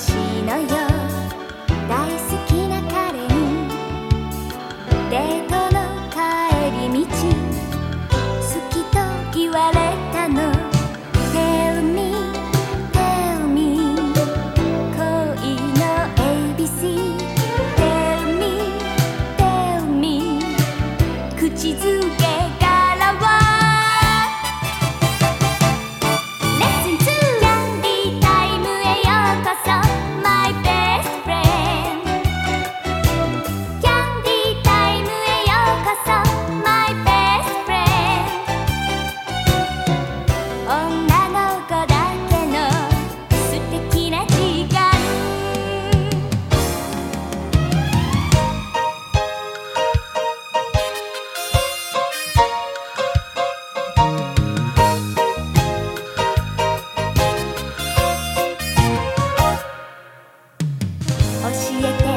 assim. 教えて